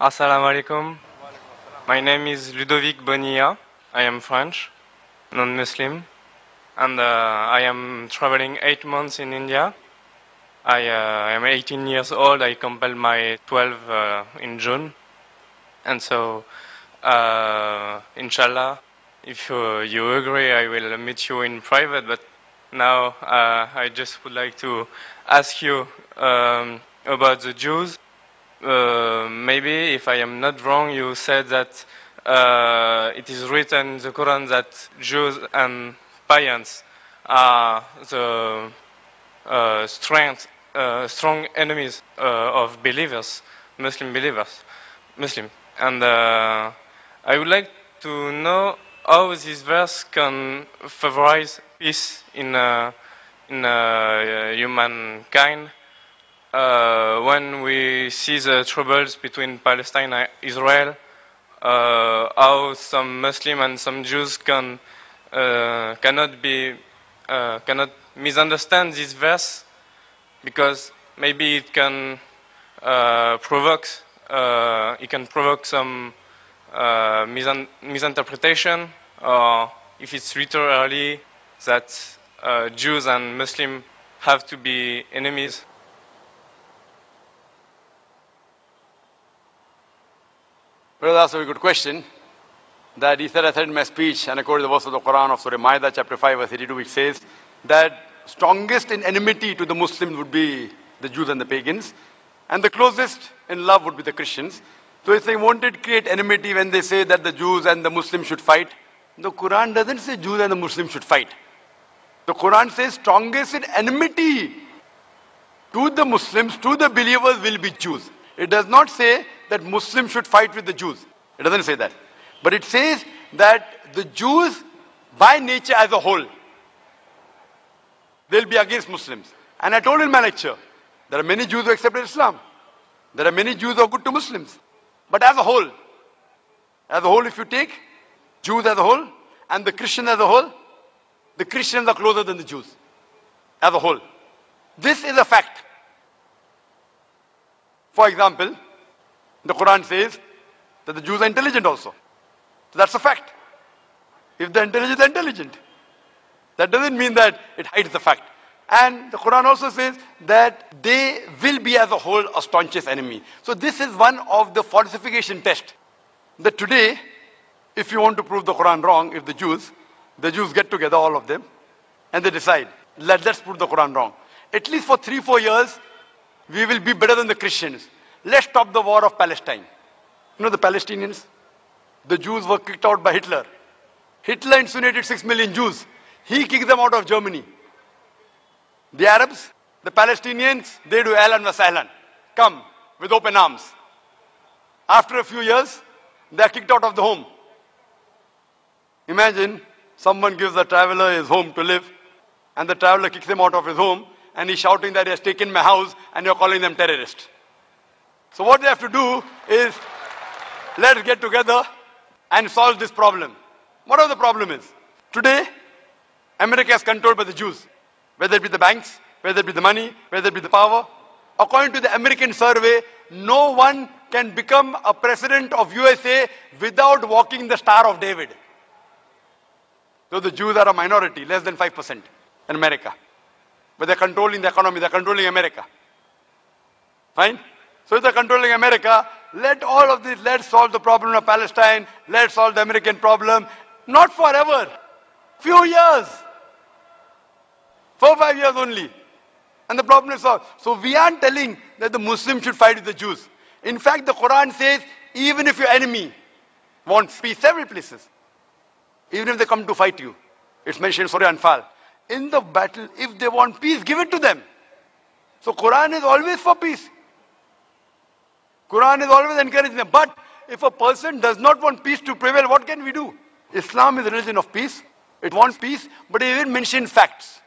Assalamu alaikum. My name is Ludovic Bonilla. I am French, non Muslim, and uh, I am traveling eight months in India. I uh, am 18 years old. I completed my 12 uh, in June. And so, uh, inshallah, if you agree, I will meet you in private. But now uh, I just would like to ask you um, about the Jews. Uh, maybe, if I am not wrong, you said that uh, it is written in the Quran that Jews and pagans are the uh, strength, uh, strong enemies uh, of believers, Muslim believers, Muslim. And uh, I would like to know how this verse can favorize peace in uh, in humankind uh, when we see the troubles between Palestine and Israel, uh, how some Muslim and some Jews can uh, cannot be uh, cannot misunderstand this verse because maybe it can uh, provoke uh, it can provoke some misun- misinterpretation or if it's literally that Jews and Muslims have to be enemies Brother asked a very good question. That he said, I said in my speech, and according to the verse of the Quran of Surah Maida, chapter 5, verse 82, which says that strongest in enmity to the Muslims would be the Jews and the pagans, and the closest in love would be the Christians. So if they wanted create enmity when they say that the Jews and the Muslims should fight, the Quran doesn't say Jews and the Muslims should fight. The Quran says strongest in enmity to the Muslims, to the believers will be Jews. It does not say that Muslims should fight with the Jews. It doesn't say that. But it says that the Jews, by nature as a whole, they'll be against Muslims. And I told in my lecture, there are many Jews who accepted Islam. There are many Jews who are good to Muslims. But as a whole, as a whole, if you take Jews as a whole and the Christians as a whole, the Christians are closer than the Jews as a whole. This is a fact. For example, the Quran says that the Jews are intelligent also. So that's a fact. If they're intelligent, they're intelligent. That doesn't mean that it hides the fact. And the Quran also says that they will be as a whole a staunchest enemy. So this is one of the falsification test. That today, if you want to prove the Quran wrong, if the Jews, the Jews get together, all of them, and they decide, let, let's prove the Quran wrong. At least for three, four years, we will be better than the Christians. Let's stop the war of Palestine. You know the Palestinians? The Jews were kicked out by Hitler. Hitler incinerated six million Jews. He kicked them out of Germany. The Arabs, the Palestinians, they do Ahlan wa Sahlan. Come with open arms. After a few years, they are kicked out of the home. Imagine someone gives a traveler his home to live, and the traveler kicks him out of his home, and he's shouting that he has taken my house, and you're calling them terrorists. So what they have to do is let's get together and solve this problem. What the problem is? Today, America is controlled by the Jews, whether it be the banks, whether it be the money, whether it be the power. According to the American survey, no one can become a president of USA without walking the Star of David. So the Jews are a minority, less than 5% in America. But they're controlling the economy, they're controlling America. Fine? So they're controlling America, let all of this, let's solve the problem of Palestine, let's solve the American problem. Not forever. Few years. Four, five years only. And the problem is solved. So we aren't telling that the Muslims should fight with the Jews. In fact, the Quran says, even if your enemy wants peace, several places, even if they come to fight you, it's mentioned in Surah Anfal. In the battle, if they want peace, give it to them. So Quran is always for peace. Quran is always encouraging them. But if a person does not want peace to prevail, what can we do? Islam is a religion of peace. It wants peace, but it even mentions facts.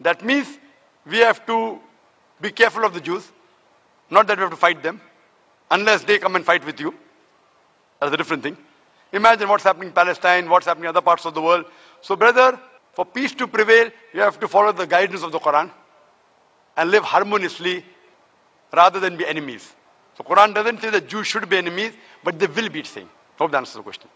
That means we have to be careful of the Jews. Not that we have to fight them. Unless they come and fight with you. That's a different thing. Imagine what's happening in Palestine, what's happening in other parts of the world. So brother, for peace to prevail, you have to follow the guidance of the Quran and live harmoniously rather than be enemies. The Quran doesn't say that Jews should be enemies, but they will be same. Hope that answers the question.